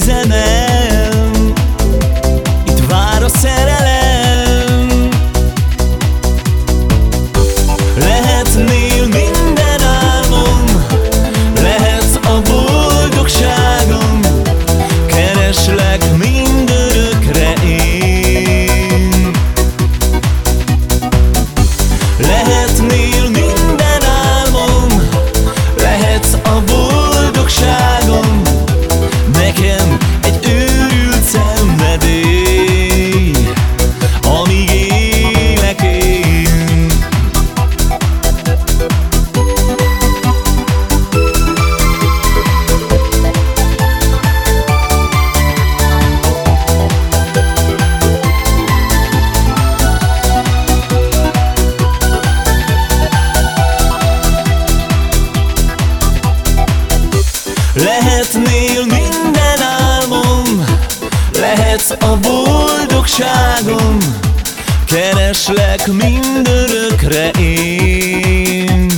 üzene Lehetnél minden álmom Lehetsz a boldogságom. Kereslek mindörökre én